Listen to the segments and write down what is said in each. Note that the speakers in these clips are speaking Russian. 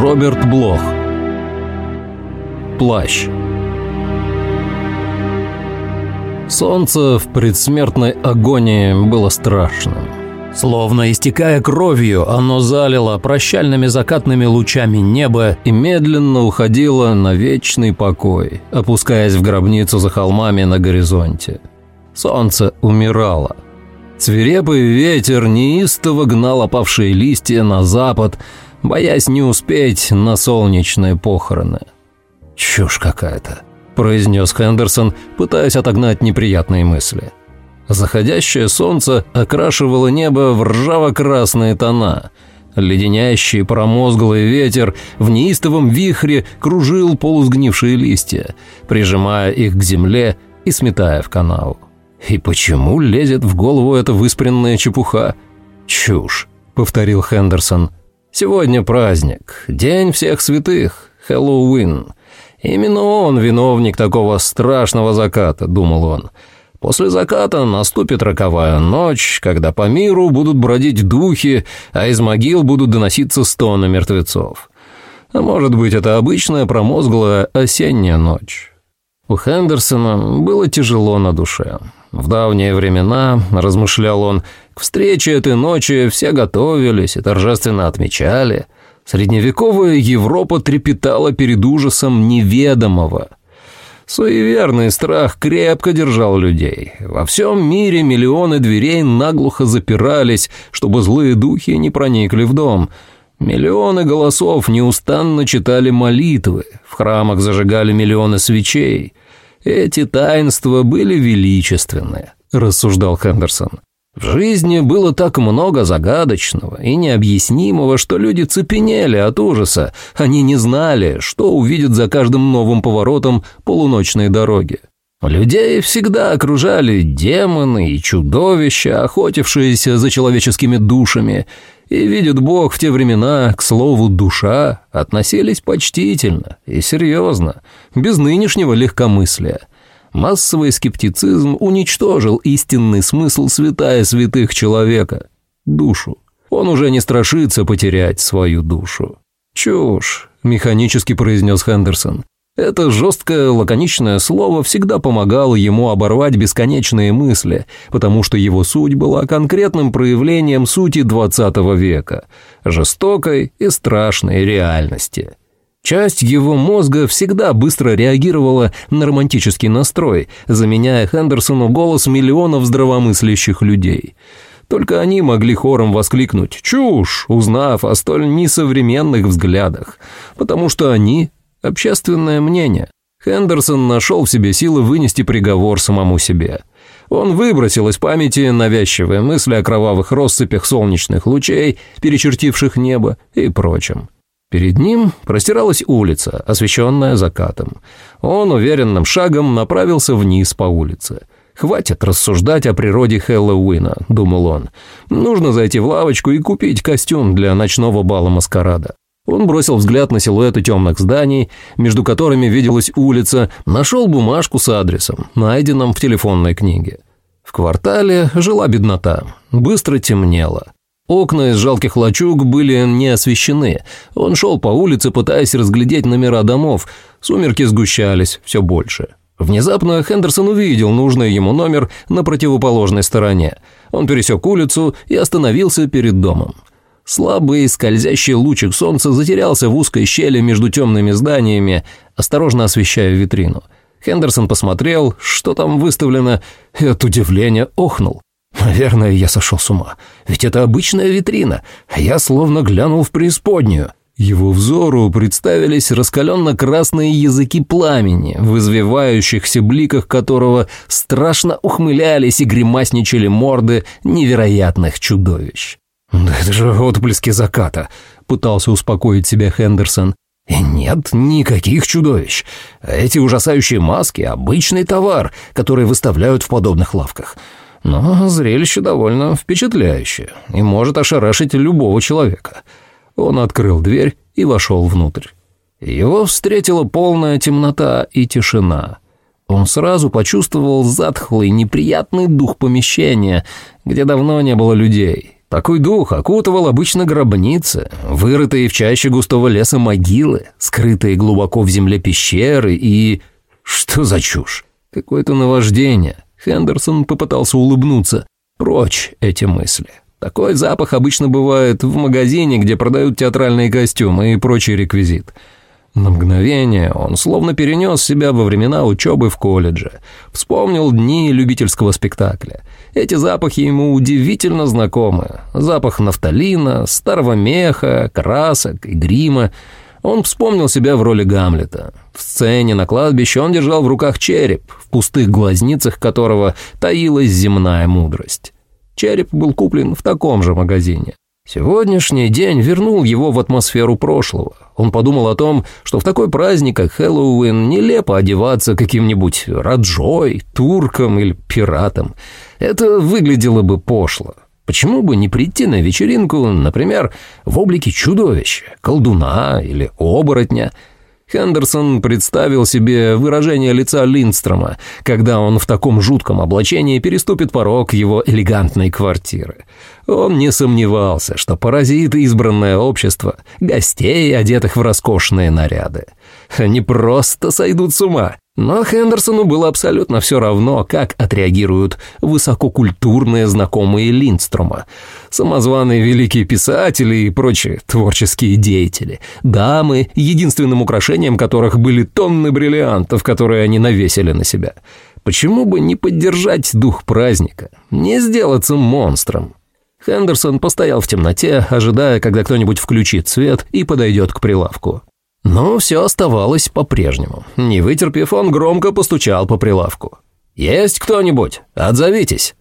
Роберт Блох. Плащ. Солнце в предсмертной агонии было страшным. Словно истекая кровью, оно залило прощальными закатными лучами небо и медленно уходило на вечный покой, опускаясь в гробницу за холмами на горизонте. Солнце умирало. Свирепый ветер неистово гнал опавшие листья на запад, боясь не успеть на солнечные похороны. «Чушь какая-то», – произнес Хендерсон, пытаясь отогнать неприятные мысли. Заходящее солнце окрашивало небо в ржаво-красные тона. Леденящий промозглый ветер в неистовом вихре кружил полусгнившие листья, прижимая их к земле и сметая в канаву. И почему лезет в голову эта выспренная чепуха? «Чушь», — повторил Хендерсон. «Сегодня праздник, День всех святых, Хэллоуин. Именно он виновник такого страшного заката», — думал он. После заката наступит роковая ночь, когда по миру будут бродить духи, а из могил будут доноситься стоны мертвецов. А может быть, это обычная промозглая осенняя ночь. У Хендерсона было тяжело на душе. В давние времена, размышлял он, к встрече этой ночи все готовились и торжественно отмечали. Средневековая Европа трепетала перед ужасом неведомого – Суеверный страх крепко держал людей. Во всем мире миллионы дверей наглухо запирались, чтобы злые духи не проникли в дом. Миллионы голосов неустанно читали молитвы, в храмах зажигали миллионы свечей. Эти таинства были величественны, рассуждал Хендерсон. В жизни было так много загадочного и необъяснимого, что люди цепенели от ужаса. Они не знали, что увидят за каждым новым поворотом полуночной дороги. Людей всегда окружали демоны и чудовища, охотившиеся за человеческими душами. И, видит Бог, в те времена к слову «душа» относились почтительно и серьезно, без нынешнего легкомыслия. Массовый скептицизм уничтожил истинный смысл святая святых человека – душу. Он уже не страшится потерять свою душу. «Чушь», – механически произнес Хендерсон. Это жесткое, лаконичное слово всегда помогало ему оборвать бесконечные мысли, потому что его суть была конкретным проявлением сути XX века, жестокой и страшной реальности. Часть его мозга всегда быстро реагировала на романтический настрой, заменяя Хендерсону голос миллионов здравомыслящих людей. Только они могли хором воскликнуть «Чушь!», узнав о столь несовременных взглядах, потому что они – общественное мнение. Хендерсон нашел в себе силы вынести приговор самому себе. Он выбросил из памяти навязчивые мысли о кровавых россыпях солнечных лучей, перечертивших небо и прочем. Перед ним простиралась улица, освещенная закатом. Он уверенным шагом направился вниз по улице. «Хватит рассуждать о природе Хэллоуина», — думал он. «Нужно зайти в лавочку и купить костюм для ночного бала маскарада». Он бросил взгляд на силуэты темных зданий, между которыми виделась улица, нашел бумажку с адресом, найденным в телефонной книге. В квартале жила беднота, быстро темнело. Окна из жалких лачуг были не освещены. Он шел по улице, пытаясь разглядеть номера домов. Сумерки сгущались все больше. Внезапно Хендерсон увидел нужный ему номер на противоположной стороне. Он пересек улицу и остановился перед домом. Слабый скользящий лучик солнца затерялся в узкой щели между темными зданиями, осторожно освещая витрину. Хендерсон посмотрел, что там выставлено, и от удивления охнул. Наверное, я сошел с ума. Ведь это обычная витрина, я словно глянул в преисподнюю. Его взору представились раскаленно-красные языки пламени, в извивающихся бликах которого страшно ухмылялись и гримасничали морды невероятных чудовищ. «Да это же отблески заката», — пытался успокоить себя Хендерсон. И нет никаких чудовищ. Эти ужасающие маски — обычный товар, который выставляют в подобных лавках. Но зрелище довольно впечатляющее и может ошарашить любого человека. Он открыл дверь и вошел внутрь. Его встретила полная темнота и тишина. Он сразу почувствовал затхлый, неприятный дух помещения, где давно не было людей, Такой дух окутывал обычно гробницы, вырытые в чаще густого леса могилы, скрытые глубоко в земле пещеры и... Что за чушь? Какое-то наваждение. Хендерсон попытался улыбнуться. Прочь эти мысли. Такой запах обычно бывает в магазине, где продают театральные костюмы и прочий реквизит. На мгновение он словно перенес себя во времена учебы в колледже, вспомнил дни любительского спектакля. Эти запахи ему удивительно знакомы. Запах нафталина, старого меха, красок и грима. Он вспомнил себя в роли Гамлета. В сцене на кладбище он держал в руках череп, в пустых глазницах которого таилась земная мудрость. Череп был куплен в таком же магазине. Сегодняшний день вернул его в атмосферу прошлого. Он подумал о том, что в такой праздник, как Хэллоуин, нелепо одеваться каким-нибудь раджой, турком или пиратом. Это выглядело бы пошло. Почему бы не прийти на вечеринку, например, в облике чудовища, колдуна или оборотня – Хендерсон представил себе выражение лица Линдстрома, когда он в таком жутком облачении переступит порог его элегантной квартиры. Он не сомневался, что поразит избранное общество, гостей, одетых в роскошные наряды. Они просто сойдут с ума. Но Хендерсону было абсолютно все равно, как отреагируют высококультурные знакомые Линдстрома, самозваные великие писатели и прочие творческие деятели, дамы, единственным украшением которых были тонны бриллиантов, которые они навесили на себя. Почему бы не поддержать дух праздника, не сделаться монстром? Хендерсон постоял в темноте, ожидая, когда кто-нибудь включит свет и подойдет к прилавку. Но все оставалось по-прежнему. Не вытерпев, он громко постучал по прилавку. «Есть кто-нибудь? Отзовитесь!»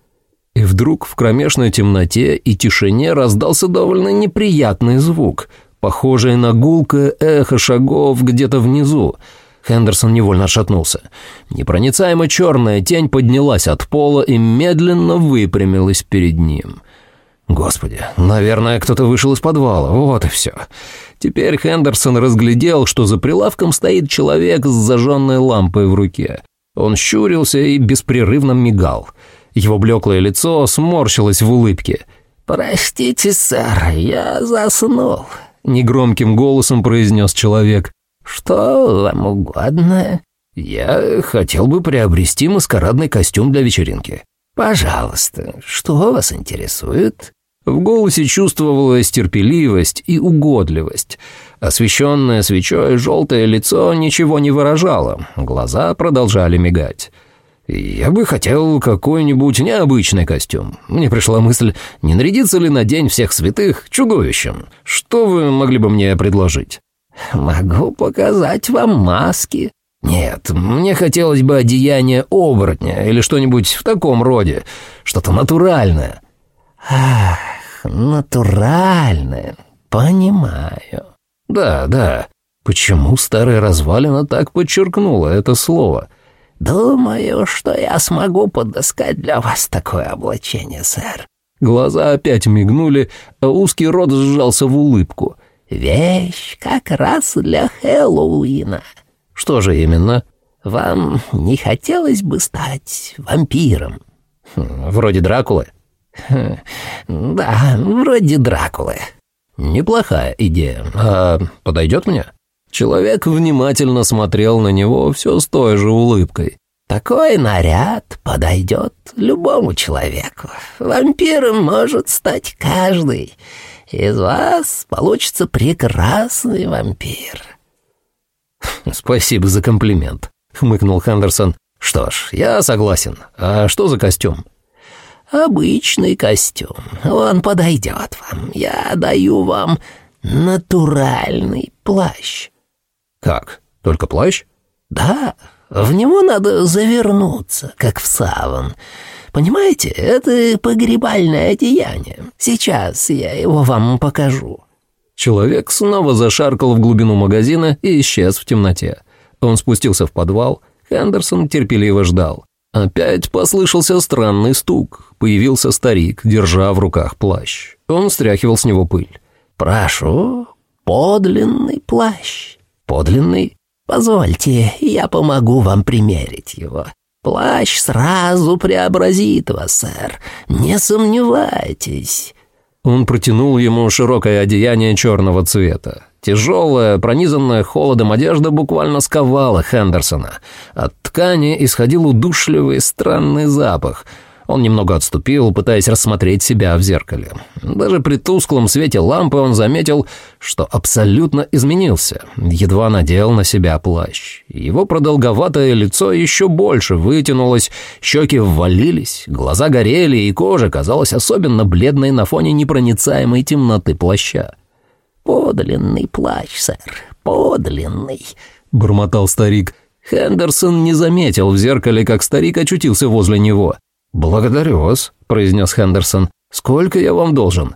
И вдруг в кромешной темноте и тишине раздался довольно неприятный звук, похожий на гулкое эхо шагов где-то внизу. Хендерсон невольно отшатнулся. Непроницаемо черная тень поднялась от пола и медленно выпрямилась перед ним. Господи, наверное, кто-то вышел из подвала, вот и все. Теперь Хендерсон разглядел, что за прилавком стоит человек с зажженной лампой в руке. Он щурился и беспрерывно мигал. Его блеклое лицо сморщилось в улыбке. «Простите, сэр, я заснул», — негромким голосом произнес человек. «Что вам угодно?» «Я хотел бы приобрести маскарадный костюм для вечеринки». «Пожалуйста, что вас интересует?» В голосе чувствовалась терпеливость и угодливость. Освещенное свечой желтое лицо ничего не выражало, глаза продолжали мигать. «Я бы хотел какой-нибудь необычный костюм. Мне пришла мысль, не нарядиться ли на День всех святых чудовищем? Что вы могли бы мне предложить?» «Могу показать вам маски». «Нет, мне хотелось бы одеяние оборотня или что-нибудь в таком роде, что-то натуральное». «Ах, натуральное, понимаю». «Да, да. Почему старая развалина так подчеркнула это слово?» «Думаю, что я смогу подыскать для вас такое облачение, сэр». Глаза опять мигнули, а узкий рот сжался в улыбку. «Вещь как раз для Хэллоуина». «Что же именно?» «Вам не хотелось бы стать вампиром?» хм, «Вроде Дракулы?» «Да, вроде Дракулы». «Неплохая идея. А подойдет мне?» Человек внимательно смотрел на него все с той же улыбкой. «Такой наряд подойдет любому человеку. Вампиром может стать каждый. Из вас получится прекрасный вампир». «Спасибо за комплимент», — хмыкнул Хендерсон. «Что ж, я согласен. А что за костюм?» Обычный костюм. Он подойдет вам. Я даю вам натуральный плащ». «Как? Только плащ?» «Да, в него надо завернуться, как в саван. Понимаете, это погребальное одеяние. Сейчас я его вам покажу». Человек снова зашаркал в глубину магазина и исчез в темноте. Он спустился в подвал. Хендерсон терпеливо ждал. Опять послышался странный стук. Появился старик, держа в руках плащ. Он стряхивал с него пыль. «Прошу, подлинный плащ». «Подлинный?» «Позвольте, я помогу вам примерить его. Плащ сразу преобразит вас, сэр. Не сомневайтесь». Он протянул ему широкое одеяние черного цвета. Тяжелая, пронизанная холодом одежда буквально сковала Хендерсона. От ткани исходил удушливый странный запах – он немного отступил, пытаясь рассмотреть себя в зеркале. Даже при тусклом свете лампы он заметил, что абсолютно изменился. Едва надел на себя плащ. Его продолговатое лицо еще больше вытянулось, щеки ввалились, глаза горели, и кожа казалась особенно бледной на фоне непроницаемой темноты плаща. «Подлинный плащ, сэр, подлинный», — бормотал старик. Хендерсон не заметил в зеркале, как старик очутился возле него. «Благодарю вас», — произнес Хендерсон. «Сколько я вам должен?»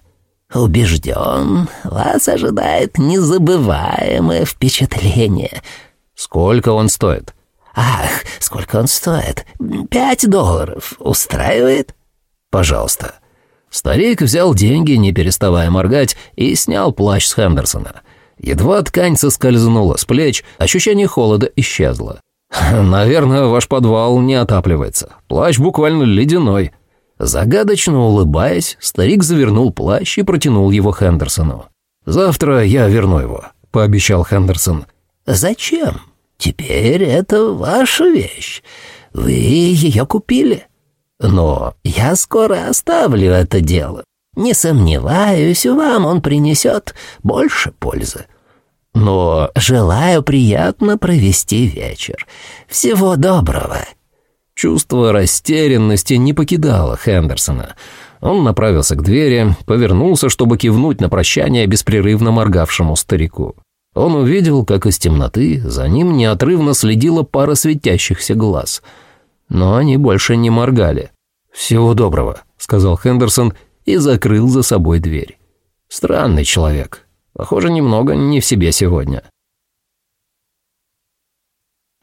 «Убежден, вас ожидает незабываемое впечатление». «Сколько он стоит?» «Ах, сколько он стоит? Пять долларов. Устраивает?» «Пожалуйста». Старик взял деньги, не переставая моргать, и снял плащ с Хендерсона. Едва ткань соскользнула с плеч, ощущение холода исчезло. «Наверное, ваш подвал не отапливается. Плащ буквально ледяной». Загадочно улыбаясь, старик завернул плащ и протянул его Хендерсону. «Завтра я верну его», — пообещал Хендерсон. «Зачем? Теперь это ваша вещь. Вы ее купили. Но я скоро оставлю это дело. Не сомневаюсь, вам он принесет больше пользы но желаю приятно провести вечер. Всего доброго». Чувство растерянности не покидало Хендерсона. Он направился к двери, повернулся, чтобы кивнуть на прощание беспрерывно моргавшему старику. Он увидел, как из темноты за ним неотрывно следила пара светящихся глаз. Но они больше не моргали. «Всего доброго», — сказал Хендерсон и закрыл за собой дверь. Странный человек, Похоже, немного не в себе сегодня.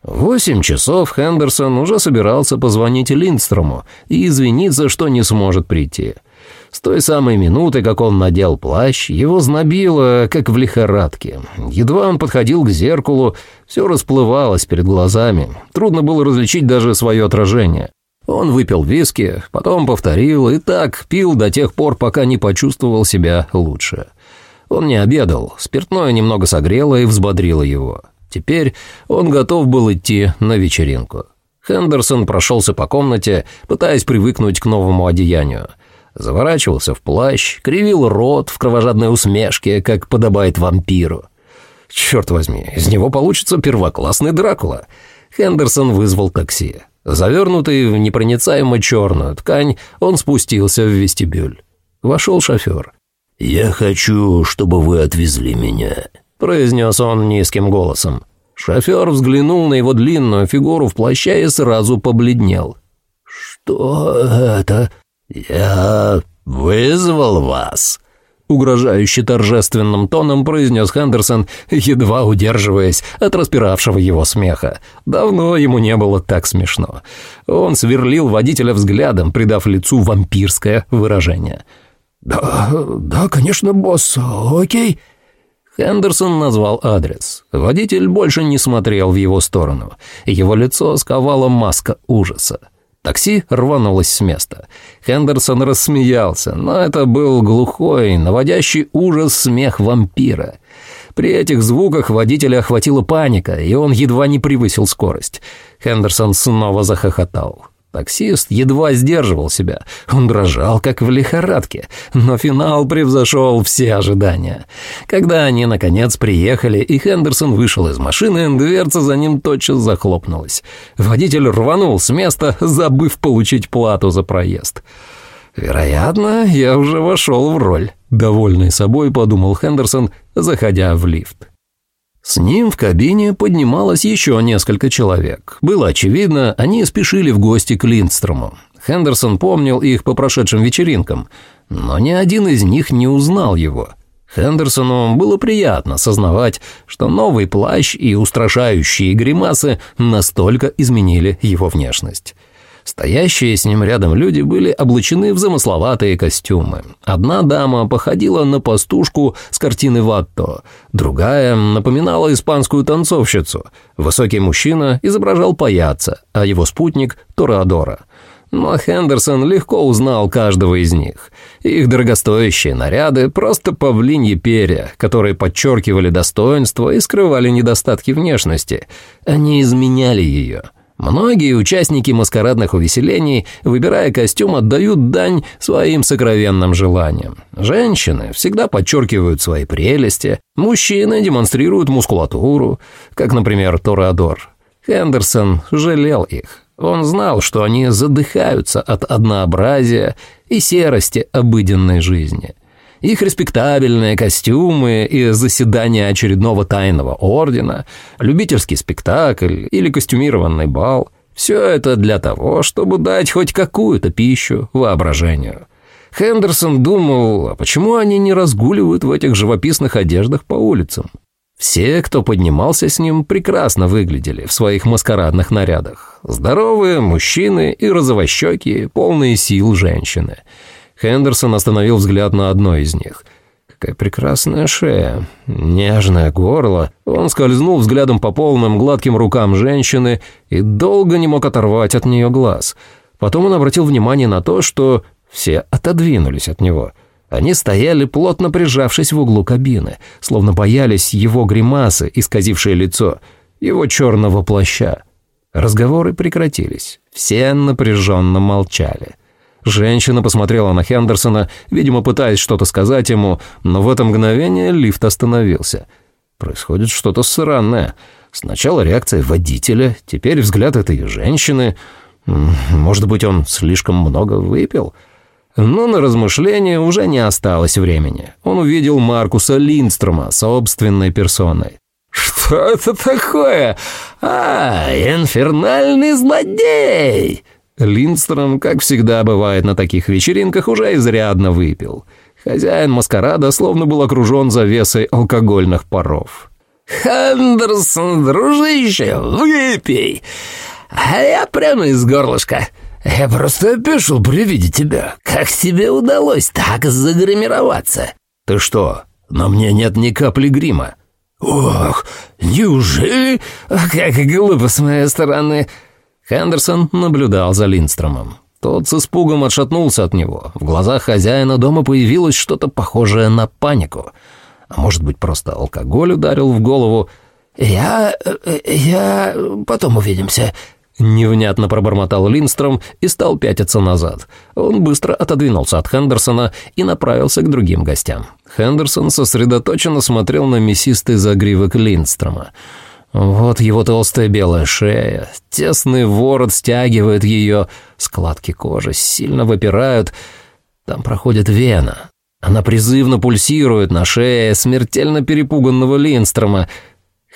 В восемь часов Хендерсон уже собирался позвонить Линдстрому и извиниться, что не сможет прийти. С той самой минуты, как он надел плащ, его знобило, как в лихорадке. Едва он подходил к зеркалу, все расплывалось перед глазами. Трудно было различить даже свое отражение. Он выпил виски, потом повторил и так пил до тех пор, пока не почувствовал себя лучше. Он не обедал, спиртное немного согрело и взбодрило его. Теперь он готов был идти на вечеринку. Хендерсон прошелся по комнате, пытаясь привыкнуть к новому одеянию. Заворачивался в плащ, кривил рот в кровожадной усмешке, как подобает вампиру. Черт возьми, из него получится первоклассный Дракула. Хендерсон вызвал такси. Завернутый в непроницаемо черную ткань, он спустился в вестибюль. Вошел шофер. «Я хочу, чтобы вы отвезли меня», — произнес он низким голосом. Шофер взглянул на его длинную фигуру в плаще и сразу побледнел. «Что это?» «Я вызвал вас», — угрожающе торжественным тоном произнес Хендерсон, едва удерживаясь от распиравшего его смеха. Давно ему не было так смешно. Он сверлил водителя взглядом, придав лицу вампирское выражение — «Да, да, конечно, босс, окей». Хендерсон назвал адрес. Водитель больше не смотрел в его сторону. Его лицо сковала маска ужаса. Такси рванулось с места. Хендерсон рассмеялся, но это был глухой, наводящий ужас смех вампира. При этих звуках водителя охватила паника, и он едва не превысил скорость. Хендерсон снова захохотал. Таксист едва сдерживал себя. Он дрожал, как в лихорадке, но финал превзошел все ожидания. Когда они, наконец, приехали, и Хендерсон вышел из машины, дверца за ним тотчас захлопнулась. Водитель рванул с места, забыв получить плату за проезд. «Вероятно, я уже вошел в роль», — довольный собой подумал Хендерсон, заходя в лифт. С ним в кабине поднималось еще несколько человек. Было очевидно, они спешили в гости к Линдстрому. Хендерсон помнил их по прошедшим вечеринкам, но ни один из них не узнал его. Хендерсону было приятно сознавать, что новый плащ и устрашающие гримасы настолько изменили его внешность. Стоящие с ним рядом люди были облачены в замысловатые костюмы. Одна дама походила на пастушку с картины Ватто, другая напоминала испанскую танцовщицу. Высокий мужчина изображал паяца, а его спутник – Тореадора. Но Хендерсон легко узнал каждого из них. Их дорогостоящие наряды – просто павлиньи перья, которые подчеркивали достоинство и скрывали недостатки внешности. Они изменяли ее – Многие участники маскарадных увеселений, выбирая костюм, отдают дань своим сокровенным желаниям. Женщины всегда подчеркивают свои прелести, мужчины демонстрируют мускулатуру, как, например, Тореадор. Хендерсон жалел их. Он знал, что они задыхаются от однообразия и серости обыденной жизни. Их респектабельные костюмы и заседания очередного тайного ордена, любительский спектакль или костюмированный бал – все это для того, чтобы дать хоть какую-то пищу воображению. Хендерсон думал, а почему они не разгуливают в этих живописных одеждах по улицам? Все, кто поднимался с ним, прекрасно выглядели в своих маскарадных нарядах. Здоровые мужчины и розовощекие, полные сил женщины – Хендерсон остановил взгляд на одной из них. Какая прекрасная шея, нежное горло. Он скользнул взглядом по полным гладким рукам женщины и долго не мог оторвать от нее глаз. Потом он обратил внимание на то, что все отодвинулись от него. Они стояли, плотно прижавшись в углу кабины, словно боялись его гримасы, исказившее лицо, его черного плаща. Разговоры прекратились. Все напряженно молчали. Женщина посмотрела на Хендерсона, видимо, пытаясь что-то сказать ему, но в это мгновение лифт остановился. Происходит что-то странное. Сначала реакция водителя, теперь взгляд этой женщины. Может быть, он слишком много выпил? Но на размышления уже не осталось времени. Он увидел Маркуса Линдстрома собственной персоной. «Что это такое? А, инфернальный злодей!» Линдстром, как всегда бывает на таких вечеринках, уже изрядно выпил. Хозяин маскарада словно был окружен завесой алкогольных паров. «Хендерсон, дружище, выпей! А я прямо из горлышка. Я просто опешил при виде тебя. Как тебе удалось так загримироваться?» «Ты что, на мне нет ни капли грима?» «Ох, неужели? Как глупо с моей стороны!» Хендерсон наблюдал за Линдстромом. Тот с испугом отшатнулся от него. В глазах хозяина дома появилось что-то похожее на панику. А может быть, просто алкоголь ударил в голову. «Я... я... потом увидимся», Невнятно пробормотал Линстром и стал пятиться назад. Он быстро отодвинулся от Хендерсона и направился к другим гостям. Хендерсон сосредоточенно смотрел на мясистый загривок Линдстрома. Вот его толстая белая шея, тесный ворот стягивает ее, складки кожи сильно выпирают, там проходит вена. Она призывно пульсирует на шее смертельно перепуганного Линстрома.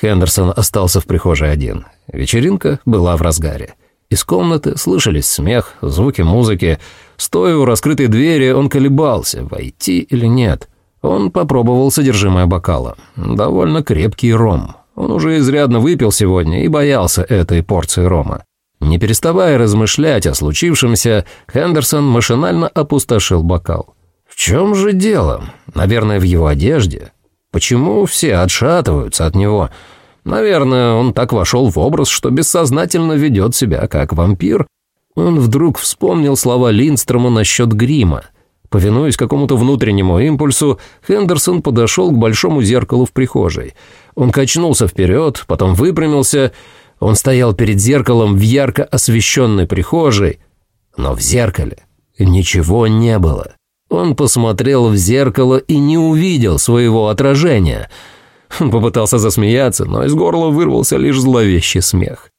Хендерсон остался в прихожей один. Вечеринка была в разгаре. Из комнаты слышались смех, звуки музыки. Стоя у раскрытой двери, он колебался, войти или нет. Он попробовал содержимое бокала. Довольно крепкий ром. Он уже изрядно выпил сегодня и боялся этой порции рома. Не переставая размышлять о случившемся, Хендерсон машинально опустошил бокал. В чем же дело? Наверное, в его одежде. Почему все отшатываются от него? Наверное, он так вошел в образ, что бессознательно ведет себя как вампир. Он вдруг вспомнил слова Линдстрома насчет грима. Повинуясь какому-то внутреннему импульсу, Хендерсон подошел к большому зеркалу в прихожей. Он качнулся вперед, потом выпрямился. Он стоял перед зеркалом в ярко освещенной прихожей, но в зеркале ничего не было. Он посмотрел в зеркало и не увидел своего отражения. Он попытался засмеяться, но из горла вырвался лишь зловещий смех.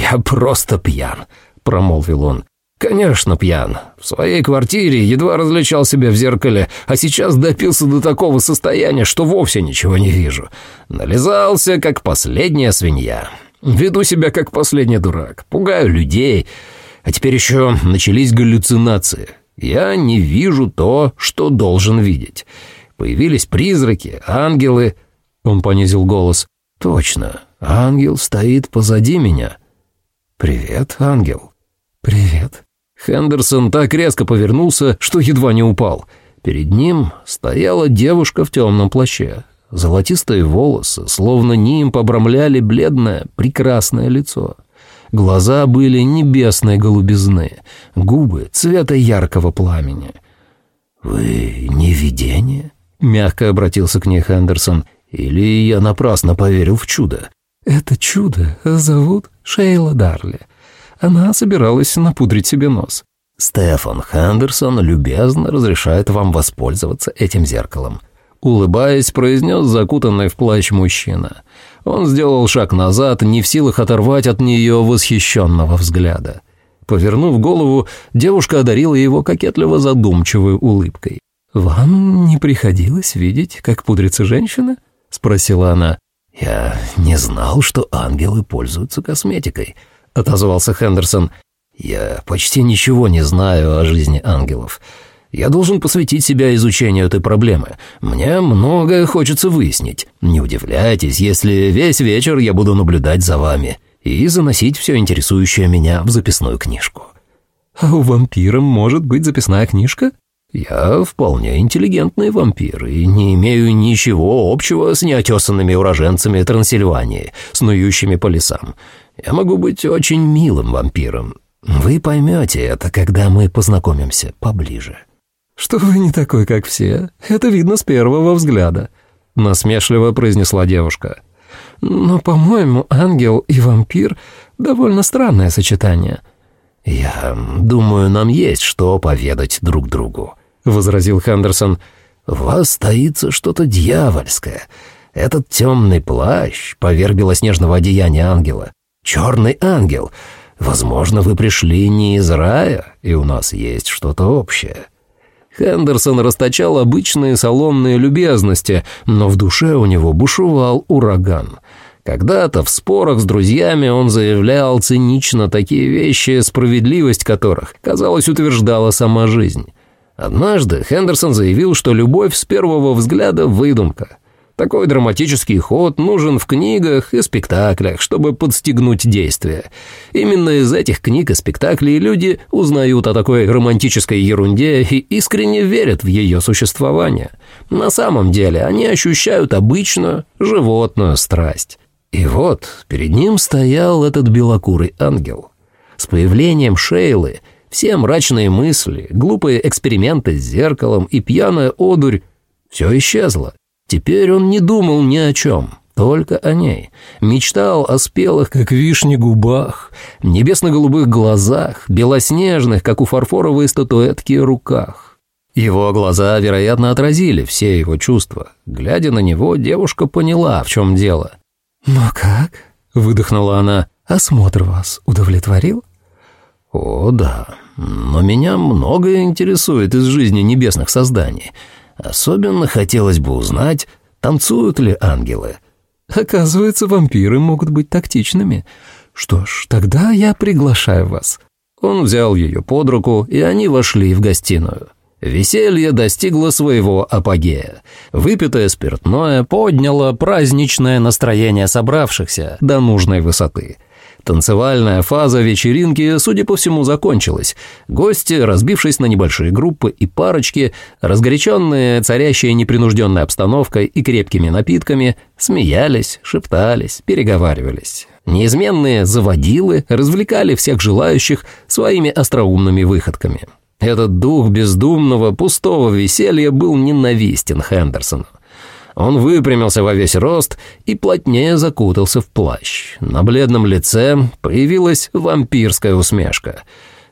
«Я просто пьян», — промолвил он. Конечно, пьян. В своей квартире едва различал себя в зеркале, а сейчас допился до такого состояния, что вовсе ничего не вижу. Нализался, как последняя свинья. Веду себя, как последний дурак. Пугаю людей. А теперь еще начались галлюцинации. Я не вижу то, что должен видеть. Появились призраки, ангелы. Он понизил голос. Точно, ангел стоит позади меня. Привет, ангел. Привет. Хендерсон так резко повернулся, что едва не упал. Перед ним стояла девушка в темном плаще. Золотистые волосы, словно ним побрамляли бледное, прекрасное лицо. Глаза были небесной голубизны, губы цвета яркого пламени. «Вы не видение?» — мягко обратился к ней Хендерсон. «Или я напрасно поверил в чудо?» «Это чудо зовут Шейла Дарли. Она собиралась напудрить себе нос». «Стефан Хендерсон любезно разрешает вам воспользоваться этим зеркалом». Улыбаясь, произнес закутанный в плащ мужчина. Он сделал шаг назад, не в силах оторвать от нее восхищенного взгляда. Повернув голову, девушка одарила его кокетливо задумчивой улыбкой. «Вам не приходилось видеть, как пудрится женщина?» — спросила она. «Я не знал, что ангелы пользуются косметикой», — отозвался Хендерсон. «Я почти ничего не знаю о жизни ангелов. Я должен посвятить себя изучению этой проблемы. Мне многое хочется выяснить. Не удивляйтесь, если весь вечер я буду наблюдать за вами и заносить все интересующее меня в записную книжку». «А у вампира может быть записная книжка?» «Я вполне интеллигентный вампир и не имею ничего общего с неотесанными уроженцами Трансильвании, снующими по лесам. Я могу быть очень милым вампиром. Вы поймете это, когда мы познакомимся поближе». «Что вы не такой, как все. Это видно с первого взгляда», — насмешливо произнесла девушка. «Но, по-моему, ангел и вампир — довольно странное сочетание». «Я думаю, нам есть что поведать друг другу», — возразил Хендерсон. «В вас таится что-то дьявольское. Этот темный плащ поверх белоснежного одеяния ангела. Черный ангел. Возможно, вы пришли не из рая, и у нас есть что-то общее». Хендерсон расточал обычные салонные любезности, но в душе у него бушевал ураган. Когда-то в спорах с друзьями он заявлял цинично такие вещи, справедливость которых, казалось, утверждала сама жизнь. Однажды Хендерсон заявил, что любовь с первого взгляда – выдумка. Такой драматический ход нужен в книгах и спектаклях, чтобы подстегнуть действие. Именно из этих книг и спектаклей люди узнают о такой романтической ерунде и искренне верят в ее существование. На самом деле они ощущают обычную животную страсть. И вот перед ним стоял этот белокурый ангел. С появлением Шейлы все мрачные мысли, глупые эксперименты с зеркалом и пьяная одурь – все исчезло. Теперь он не думал ни о чем, только о ней. Мечтал о спелых, как вишни, губах, небесно-голубых глазах, белоснежных, как у фарфоровой статуэтки, руках. Его глаза, вероятно, отразили все его чувства. Глядя на него, девушка поняла, в чем дело. «Но как?» — выдохнула она. «Осмотр вас удовлетворил?» «О, да. Но меня многое интересует из жизни небесных созданий. Особенно хотелось бы узнать, танцуют ли ангелы. Оказывается, вампиры могут быть тактичными. Что ж, тогда я приглашаю вас. Он взял ее под руку, и они вошли в гостиную. Веселье достигло своего апогея. Выпитое спиртное подняло праздничное настроение собравшихся до нужной высоты – Танцевальная фаза вечеринки, судя по всему, закончилась. Гости, разбившись на небольшие группы и парочки, разгоряченные царящей непринужденной обстановкой и крепкими напитками, смеялись, шептались, переговаривались. Неизменные заводилы развлекали всех желающих своими остроумными выходками. Этот дух бездумного, пустого веселья был ненавистен Хендерсону. Он выпрямился во весь рост и плотнее закутался в плащ. На бледном лице появилась вампирская усмешка.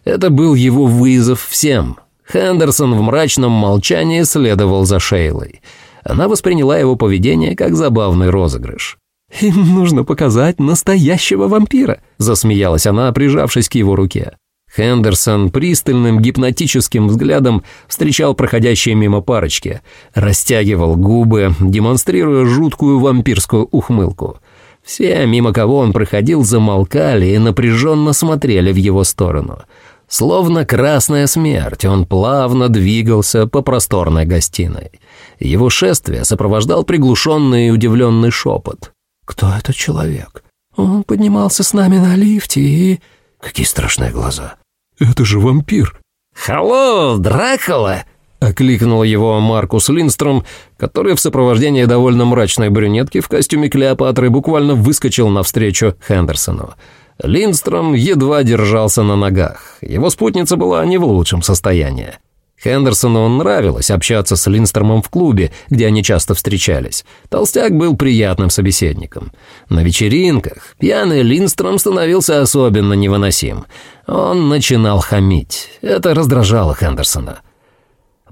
Это был его вызов всем. Хендерсон в мрачном молчании следовал за Шейлой. Она восприняла его поведение как забавный розыгрыш. «Им нужно показать настоящего вампира», — засмеялась она, прижавшись к его руке. Хендерсон пристальным гипнотическим взглядом встречал проходящие мимо парочки, растягивал губы, демонстрируя жуткую вампирскую ухмылку. Все, мимо кого он проходил, замолкали и напряженно смотрели в его сторону. Словно красная смерть, он плавно двигался по просторной гостиной. Его шествие сопровождал приглушенный и удивленный шепот. «Кто этот человек? Он поднимался с нами на лифте и...» Какие страшные глаза. Это же вампир. «Халло, Дракула!» — окликнул его Маркус Линстром, который в сопровождении довольно мрачной брюнетки в костюме Клеопатры буквально выскочил навстречу Хендерсону. Линдстром едва держался на ногах. Его спутница была не в лучшем состоянии. Хендерсону нравилось общаться с Линдстромом в клубе, где они часто встречались. Толстяк был приятным собеседником. На вечеринках пьяный Линдстром становился особенно невыносим. Он начинал хамить. Это раздражало Хендерсона.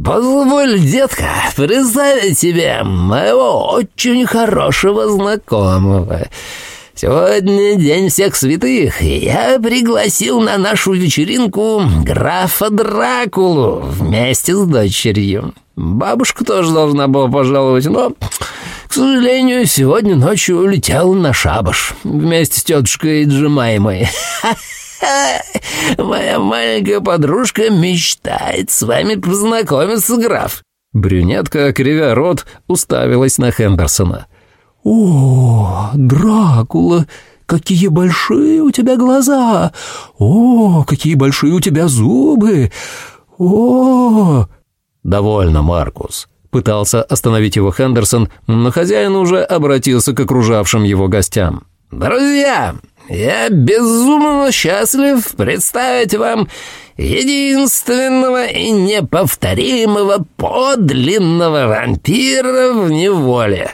«Позволь, детка, представить тебе моего очень хорошего знакомого». Сегодня день всех святых, и я пригласил на нашу вечеринку графа Дракулу вместе с дочерью. Бабушка тоже должна была пожаловать, но, к сожалению, сегодня ночью улетела на шабаш вместе с тетушкой Джемаймой. Моя маленькая подружка мечтает с вами познакомиться, граф. Брюнетка, кривя рот, уставилась на Хендерсона. «О, Дракула, какие большие у тебя глаза! О, какие большие у тебя зубы! О!» «Довольно, Маркус», — пытался остановить его Хендерсон, но хозяин уже обратился к окружавшим его гостям. «Друзья, я безумно счастлив представить вам единственного и неповторимого подлинного вампира в неволе».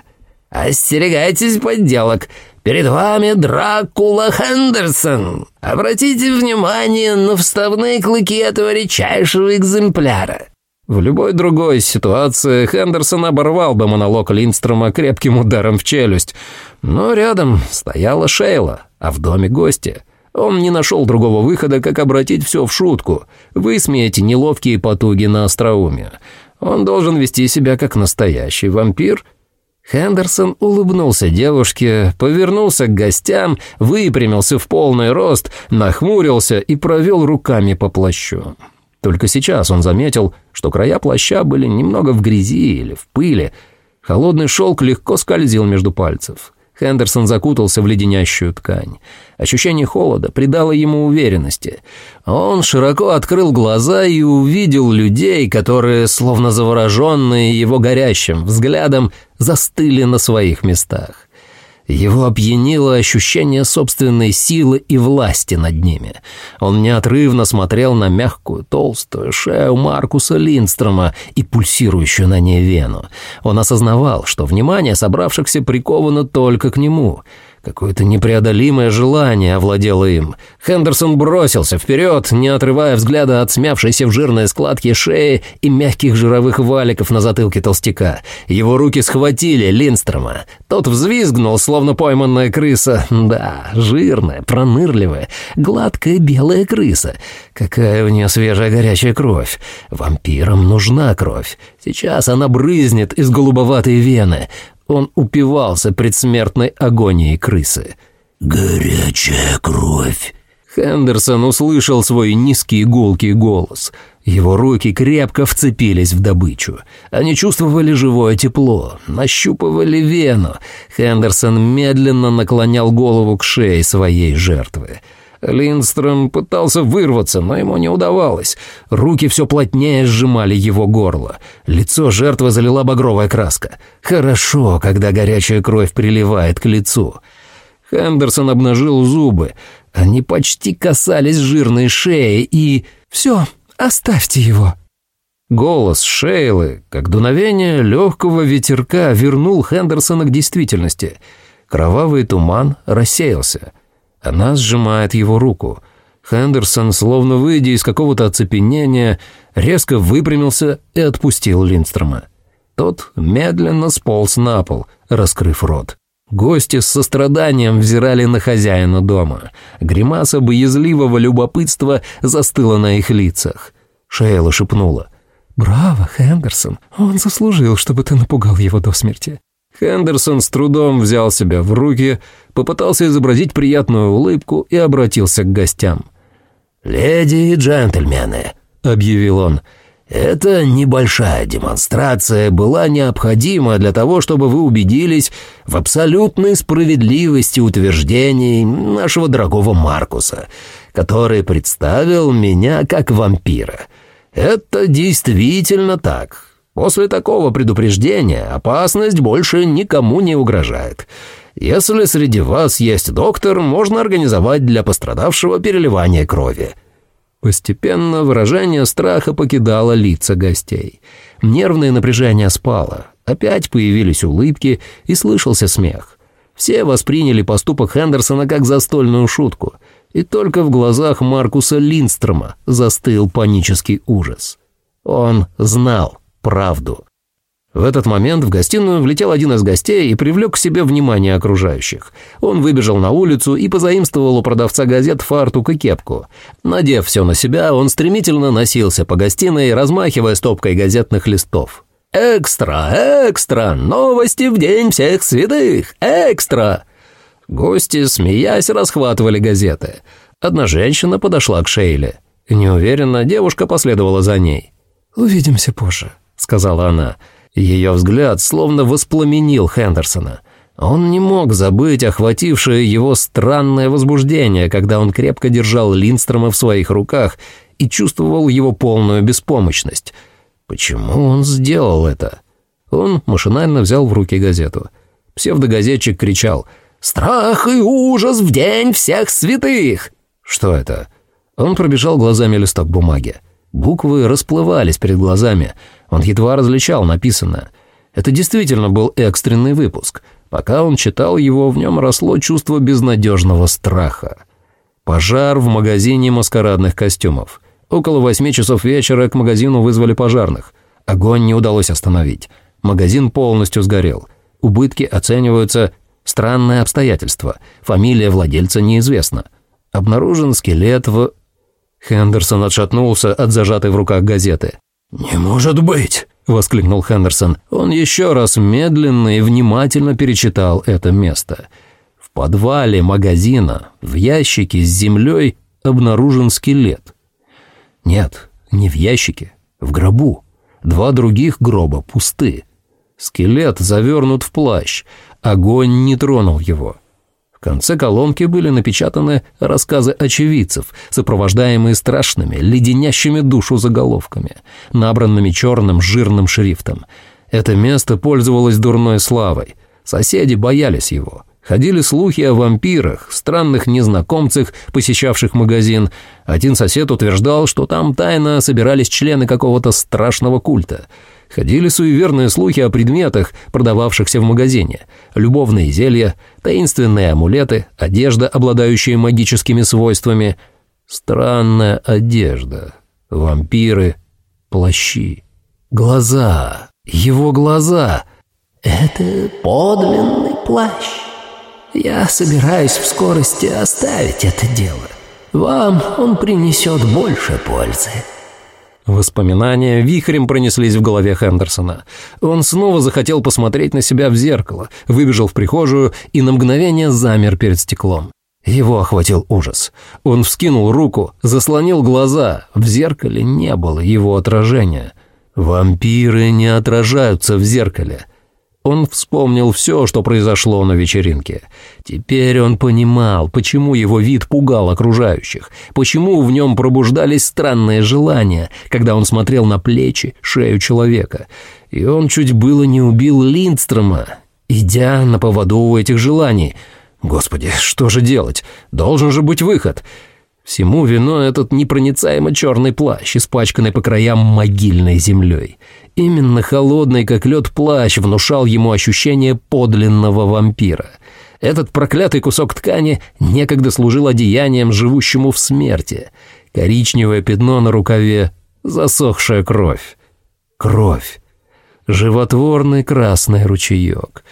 «Остерегайтесь подделок. Перед вами Дракула Хендерсон. Обратите внимание на вставные клыки этого редчайшего экземпляра». В любой другой ситуации Хендерсон оборвал бы монолог Линдстрома крепким ударом в челюсть. Но рядом стояла Шейла, а в доме гости. Он не нашел другого выхода, как обратить все в шутку, высмеять неловкие потуги на остроумие. Он должен вести себя как настоящий вампир Хендерсон улыбнулся девушке, повернулся к гостям, выпрямился в полный рост, нахмурился и провел руками по плащу. Только сейчас он заметил, что края плаща были немного в грязи или в пыли. Холодный шелк легко скользил между пальцев. Хендерсон закутался в леденящую ткань. Ощущение холода придало ему уверенности. Он широко открыл глаза и увидел людей, которые, словно завороженные его горящим взглядом, застыли на своих местах. Его опьянило ощущение собственной силы и власти над ними. Он неотрывно смотрел на мягкую, толстую шею Маркуса Линдстрома и пульсирующую на ней вену. Он осознавал, что внимание собравшихся приковано только к нему — Какое-то непреодолимое желание овладело им. Хендерсон бросился вперед, не отрывая взгляда от смявшейся в жирные складки шеи и мягких жировых валиков на затылке толстяка. Его руки схватили Линдстрома. Тот взвизгнул, словно пойманная крыса. Да, жирная, пронырливая, гладкая белая крыса. Какая у нее свежая горячая кровь. Вампирам нужна кровь. Сейчас она брызнет из голубоватой вены. Он упивался предсмертной агонией крысы. «Горячая кровь!» Хендерсон услышал свой низкий гулкий голос. Его руки крепко вцепились в добычу. Они чувствовали живое тепло, нащупывали вену. Хендерсон медленно наклонял голову к шее своей жертвы. Линдстром пытался вырваться, но ему не удавалось. Руки все плотнее сжимали его горло. Лицо жертвы залила багровая краска. Хорошо, когда горячая кровь приливает к лицу. Хендерсон обнажил зубы. Они почти касались жирной шеи и... «Все, оставьте его». Голос Шейлы, как дуновение легкого ветерка, вернул Хендерсона к действительности. Кровавый туман рассеялся. Она сжимает его руку. Хендерсон, словно выйдя из какого-то оцепенения, резко выпрямился и отпустил Линдстрома. Тот медленно сполз на пол, раскрыв рот. Гости с состраданием взирали на хозяина дома. Гримаса боязливого любопытства застыла на их лицах. Шейла шепнула. «Браво, Хендерсон. Он заслужил, чтобы ты напугал его до смерти». Хендерсон с трудом взял себя в руки, попытался изобразить приятную улыбку и обратился к гостям. «Леди и джентльмены», — объявил он, — «эта небольшая демонстрация была необходима для того, чтобы вы убедились в абсолютной справедливости утверждений нашего дорогого Маркуса, который представил меня как вампира. Это действительно так». После такого предупреждения опасность больше никому не угрожает. Если среди вас есть доктор, можно организовать для пострадавшего переливание крови». Постепенно выражение страха покидало лица гостей. Нервное напряжение спало. Опять появились улыбки и слышался смех. Все восприняли поступок Хендерсона как застольную шутку, и только в глазах Маркуса Линдстрома застыл панический ужас. Он знал правду. В этот момент в гостиную влетел один из гостей и привлек к себе внимание окружающих. Он выбежал на улицу и позаимствовал у продавца газет фартук и кепку. Надев все на себя, он стремительно носился по гостиной, размахивая стопкой газетных листов. «Экстра! Экстра! Новости в день всех святых! Экстра!» Гости, смеясь, расхватывали газеты. Одна женщина подошла к Шейле. Неуверенно девушка последовала за ней. «Увидимся позже», — сказала она. Ее взгляд словно воспламенил Хендерсона. Он не мог забыть охватившее его странное возбуждение, когда он крепко держал Линдстрома в своих руках и чувствовал его полную беспомощность. Почему он сделал это? Он машинально взял в руки газету. Псевдогазетчик кричал «Страх и ужас в день всех святых!» Что это? Он пробежал глазами листок бумаги. Буквы расплывались перед глазами. Он едва различал написанное. Это действительно был экстренный выпуск. Пока он читал его, в нем росло чувство безнадежного страха. Пожар в магазине маскарадных костюмов. Около восьми часов вечера к магазину вызвали пожарных. Огонь не удалось остановить. Магазин полностью сгорел. Убытки оцениваются... Странное обстоятельство. Фамилия владельца неизвестна. Обнаружен скелет в... Хендерсон отшатнулся от зажатой в руках газеты. «Не может быть!» — воскликнул Хендерсон. Он еще раз медленно и внимательно перечитал это место. В подвале магазина, в ящике с землей, обнаружен скелет. Нет, не в ящике, в гробу. Два других гроба пусты. Скелет завернут в плащ. Огонь не тронул его конце колонки были напечатаны рассказы очевидцев, сопровождаемые страшными, леденящими душу заголовками, набранными черным жирным шрифтом. Это место пользовалось дурной славой. Соседи боялись его. Ходили слухи о вампирах, странных незнакомцах, посещавших магазин. Один сосед утверждал, что там тайно собирались члены какого-то страшного культа – Ходили суеверные слухи о предметах, продававшихся в магазине. Любовные зелья, таинственные амулеты, одежда, обладающая магическими свойствами. Странная одежда. Вампиры, плащи. Глаза. Его глаза. Это подлинный плащ. Я собираюсь в скорости оставить это дело. Вам он принесет больше пользы. Воспоминания вихрем пронеслись в голове Хендерсона. Он снова захотел посмотреть на себя в зеркало, выбежал в прихожую и на мгновение замер перед стеклом. Его охватил ужас. Он вскинул руку, заслонил глаза. В зеркале не было его отражения. Вампиры не отражаются в зеркале. Он вспомнил все, что произошло на вечеринке. Теперь он понимал, почему его вид пугал окружающих, почему в нем пробуждались странные желания, когда он смотрел на плечи, шею человека. И он чуть было не убил Линдстрома, идя на поводу у этих желаний. Господи, что же делать? Должен же быть выход. Всему вино этот непроницаемо черный плащ, испачканный по краям могильной землей. Именно холодный, как лед, плащ внушал ему ощущение подлинного вампира. Этот проклятый кусок ткани некогда служил одеянием, живущему в смерти. Коричневое пятно на рукаве, засохшая кровь. Кровь. Животворный красный ручеек.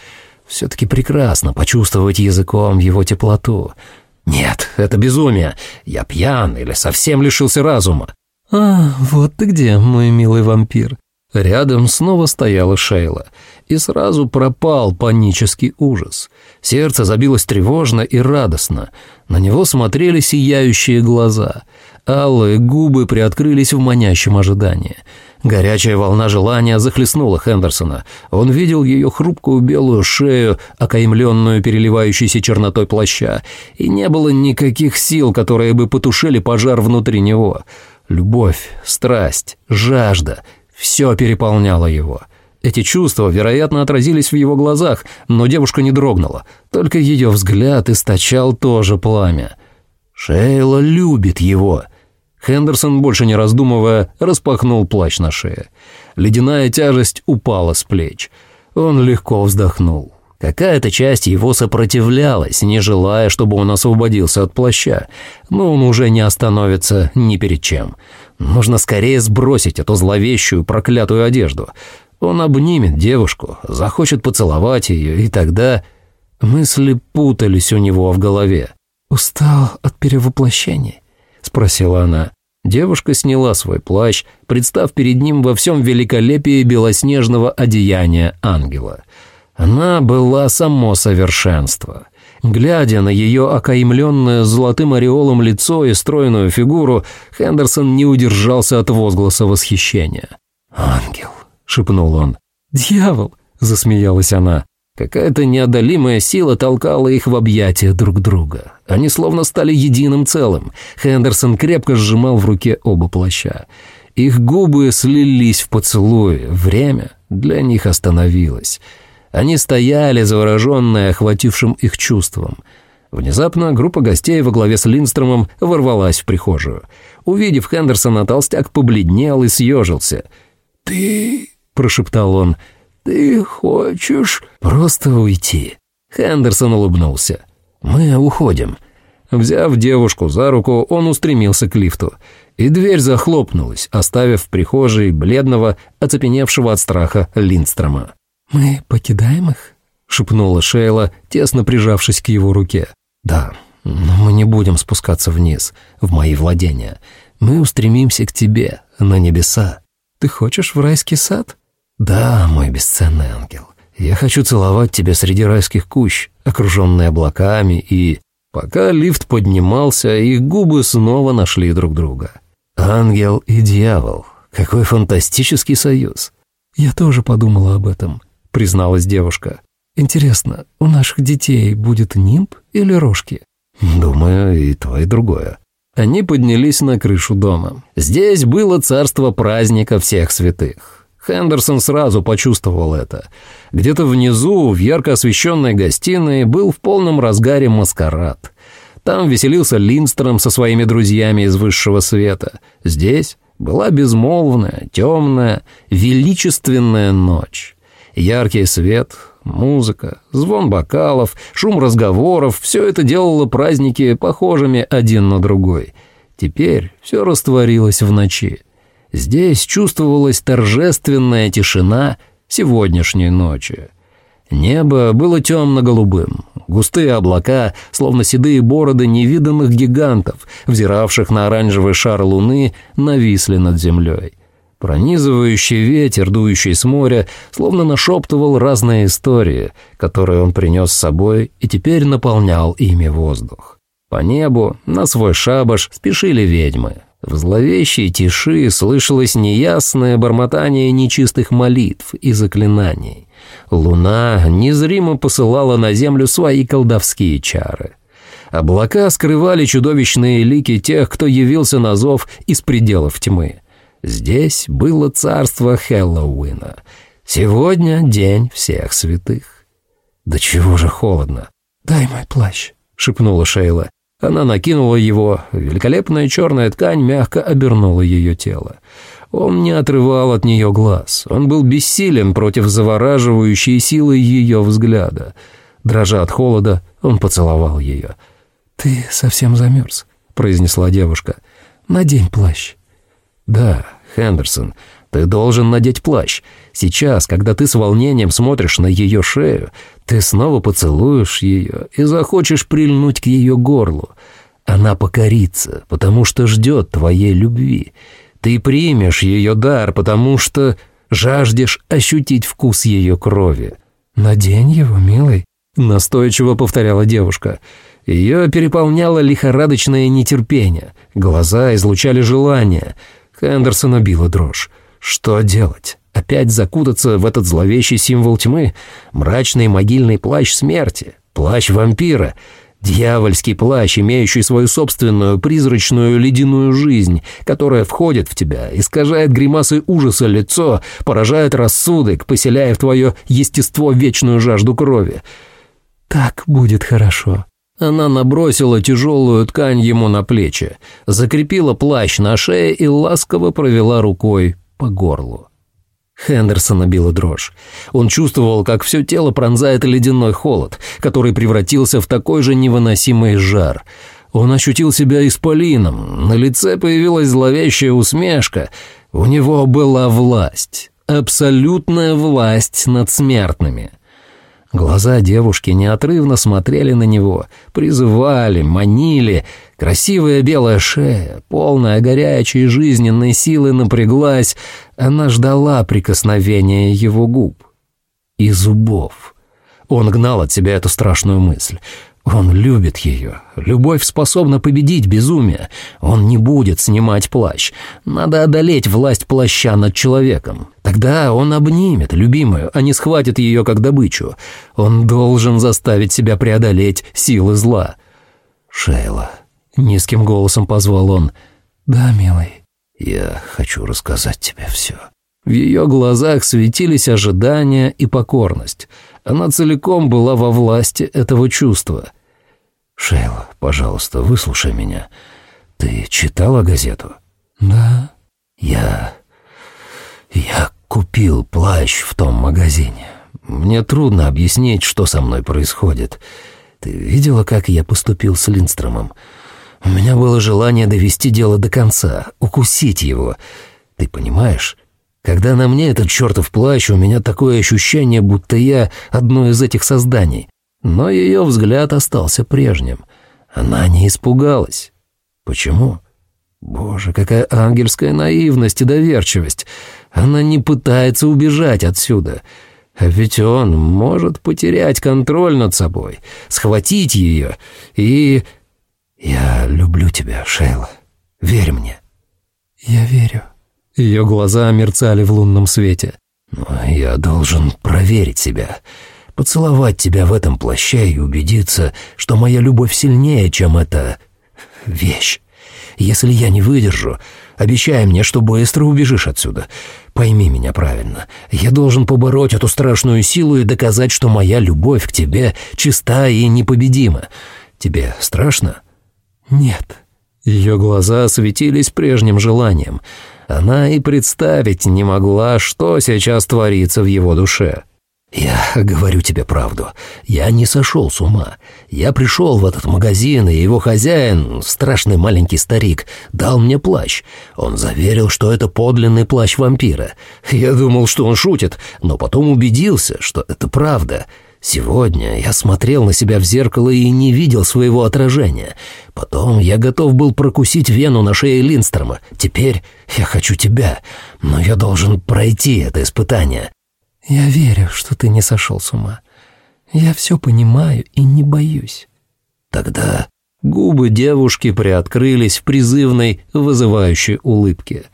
Все-таки прекрасно почувствовать языком его теплоту — «Нет, это безумие. Я пьян или совсем лишился разума». «А, вот ты где, мой милый вампир». Рядом снова стояла Шейла, и сразу пропал панический ужас. Сердце забилось тревожно и радостно. На него смотрели сияющие глаза. Алые губы приоткрылись в манящем ожидании. Горячая волна желания захлестнула Хендерсона. Он видел ее хрупкую белую шею, окаймленную переливающейся чернотой плаща, и не было никаких сил, которые бы потушили пожар внутри него. Любовь, страсть, жажда, Все переполняло его. Эти чувства, вероятно, отразились в его глазах, но девушка не дрогнула. Только ее взгляд источал тоже пламя. Шейла любит его. Хендерсон, больше не раздумывая, распахнул плащ на шее. Ледяная тяжесть упала с плеч. Он легко вздохнул. Какая-то часть его сопротивлялась, не желая, чтобы он освободился от плаща, но он уже не остановится ни перед чем. Нужно скорее сбросить эту зловещую проклятую одежду. Он обнимет девушку, захочет поцеловать ее, и тогда... Мысли путались у него в голове. «Устал от перевоплощения?» — спросила она. Девушка сняла свой плащ, представ перед ним во всем великолепии белоснежного одеяния ангела — она была само совершенство. Глядя на ее окаймленное золотым ореолом лицо и стройную фигуру, Хендерсон не удержался от возгласа восхищения. «Ангел», — шепнул он. «Дьявол», — засмеялась она. Какая-то неодолимая сила толкала их в объятия друг друга. Они словно стали единым целым. Хендерсон крепко сжимал в руке оба плаща. Их губы слились в поцелуи. Время для них остановилось. Они стояли, завороженные охватившим их чувством. Внезапно группа гостей во главе с Линдстромом ворвалась в прихожую. Увидев Хендерсона, толстяк побледнел и съежился. «Ты...» — прошептал он. «Ты хочешь...» «Просто уйти». Хендерсон улыбнулся. «Мы уходим». Взяв девушку за руку, он устремился к лифту. И дверь захлопнулась, оставив в прихожей бледного, оцепеневшего от страха Линдстрома. «Мы покидаем их?» — шепнула Шейла, тесно прижавшись к его руке. «Да, но мы не будем спускаться вниз, в мои владения. Мы устремимся к тебе, на небеса». «Ты хочешь в райский сад?» «Да, мой бесценный ангел. Я хочу целовать тебя среди райских кущ, окруженные облаками, и...» Пока лифт поднимался, их губы снова нашли друг друга. Ангел и дьявол. Какой фантастический союз. Я тоже подумала об этом призналась девушка. «Интересно, у наших детей будет нимб или рожки?» «Думаю, и то, и другое». Они поднялись на крышу дома. Здесь было царство праздника всех святых. Хендерсон сразу почувствовал это. Где-то внизу, в ярко освещенной гостиной, был в полном разгаре маскарад. Там веселился Линстром со своими друзьями из высшего света. Здесь была безмолвная, темная, величественная ночь. Яркий свет, музыка, звон бокалов, шум разговоров – все это делало праздники похожими один на другой. Теперь все растворилось в ночи. Здесь чувствовалась торжественная тишина сегодняшней ночи. Небо было темно-голубым. Густые облака, словно седые бороды невиданных гигантов, взиравших на оранжевый шар луны, нависли над землей. Пронизывающий ветер, дующий с моря, словно нашептывал разные истории, которые он принес с собой и теперь наполнял ими воздух. По небу на свой шабаш спешили ведьмы. В зловещей тиши слышалось неясное бормотание нечистых молитв и заклинаний. Луна незримо посылала на землю свои колдовские чары. Облака скрывали чудовищные лики тех, кто явился на зов из пределов тьмы. Здесь было царство Хэллоуина. Сегодня день всех святых. Да чего же холодно. «Дай мой плащ», — шепнула Шейла. Она накинула его, великолепная черная ткань мягко обернула ее тело. Он не отрывал от нее глаз, он был бессилен против завораживающей силы ее взгляда. Дрожа от холода, он поцеловал ее. «Ты совсем замерз», — произнесла девушка. «Надень плащ». «Да, Хендерсон, ты должен надеть плащ. Сейчас, когда ты с волнением смотришь на ее шею, ты снова поцелуешь ее и захочешь прильнуть к ее горлу. Она покорится, потому что ждет твоей любви. Ты примешь ее дар, потому что жаждешь ощутить вкус ее крови. «Надень его, милый», — настойчиво повторяла девушка. Ее переполняло лихорадочное нетерпение, глаза излучали желание — Хендерсона била дрожь. Что делать? Опять закутаться в этот зловещий символ тьмы? Мрачный могильный плащ смерти? Плащ вампира? Дьявольский плащ, имеющий свою собственную призрачную ледяную жизнь, которая входит в тебя, искажает гримасы ужаса лицо, поражает рассудок, поселяя в твое естество вечную жажду крови. Так будет хорошо. Она набросила тяжелую ткань ему на плечи, закрепила плащ на шее и ласково провела рукой по горлу. Хендерсона била дрожь. Он чувствовал, как все тело пронзает ледяной холод, который превратился в такой же невыносимый жар. Он ощутил себя исполином, на лице появилась зловещая усмешка. У него была власть, абсолютная власть над смертными. Глаза девушки неотрывно смотрели на него, призывали, манили. Красивая белая шея, полная горячей жизненной силы напряглась. Она ждала прикосновения его губ и зубов. Он гнал от себя эту страшную мысль. Он любит ее. Любовь способна победить безумие. Он не будет снимать плащ. Надо одолеть власть плаща над человеком. Тогда он обнимет любимую, а не схватит ее как добычу. Он должен заставить себя преодолеть силы зла. «Шейла», — низким голосом позвал он. «Да, милый». «Я хочу рассказать тебе все». В ее глазах светились ожидания и покорность — она целиком была во власти этого чувства. «Шейла, пожалуйста, выслушай меня. Ты читала газету?» «Да». «Я... я купил плащ в том магазине. Мне трудно объяснить, что со мной происходит. Ты видела, как я поступил с Линдстромом? У меня было желание довести дело до конца, укусить его. Ты понимаешь?» Когда на мне этот чертов плащ, у меня такое ощущение, будто я одно из этих созданий. Но ее взгляд остался прежним. Она не испугалась. Почему? Боже, какая ангельская наивность и доверчивость. Она не пытается убежать отсюда. А ведь он может потерять контроль над собой, схватить ее и... Я люблю тебя, Шейла. Верь мне. Я верю. Ее глаза мерцали в лунном свете. «Но я должен проверить себя, поцеловать тебя в этом плаще и убедиться, что моя любовь сильнее, чем эта... вещь. Если я не выдержу, обещай мне, что быстро убежишь отсюда. Пойми меня правильно. Я должен побороть эту страшную силу и доказать, что моя любовь к тебе чиста и непобедима. Тебе страшно?» «Нет». Ее глаза светились прежним желанием — она и представить не могла, что сейчас творится в его душе. «Я говорю тебе правду. Я не сошел с ума. Я пришел в этот магазин, и его хозяин, страшный маленький старик, дал мне плащ. Он заверил, что это подлинный плащ вампира. Я думал, что он шутит, но потом убедился, что это правда. Сегодня я смотрел на себя в зеркало и не видел своего отражения. Потом я готов был прокусить вену на шее Линстрома. Теперь я хочу тебя, но я должен пройти это испытание». «Я верю, что ты не сошел с ума. Я все понимаю и не боюсь». «Тогда Губы девушки приоткрылись в призывной, вызывающей улыбке.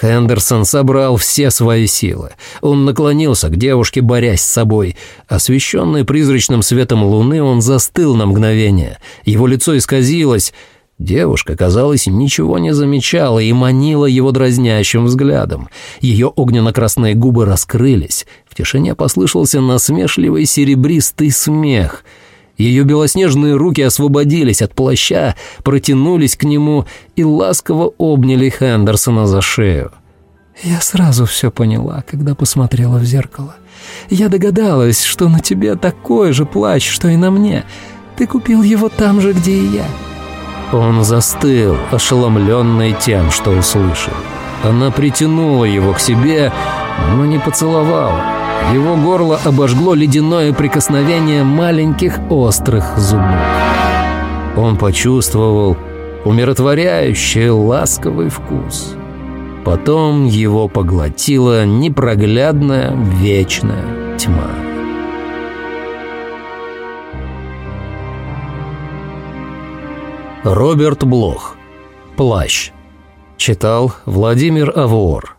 Хендерсон собрал все свои силы. Он наклонился к девушке, борясь с собой. Освещенный призрачным светом луны, он застыл на мгновение. Его лицо исказилось. Девушка, казалось, ничего не замечала и манила его дразнящим взглядом. Ее огненно-красные губы раскрылись. В тишине послышался насмешливый серебристый смех — ее белоснежные руки освободились от плаща, протянулись к нему и ласково обняли Хендерсона за шею. «Я сразу все поняла, когда посмотрела в зеркало. Я догадалась, что на тебе такой же плащ, что и на мне. Ты купил его там же, где и я». Он застыл, ошеломленный тем, что услышал. Она притянула его к себе, но не поцеловала. Его горло обожгло ледяное прикосновение маленьких острых зубов. Он почувствовал умиротворяющий ласковый вкус. Потом его поглотила непроглядная вечная тьма. Роберт Блох. Плащ. Читал Владимир Авуор.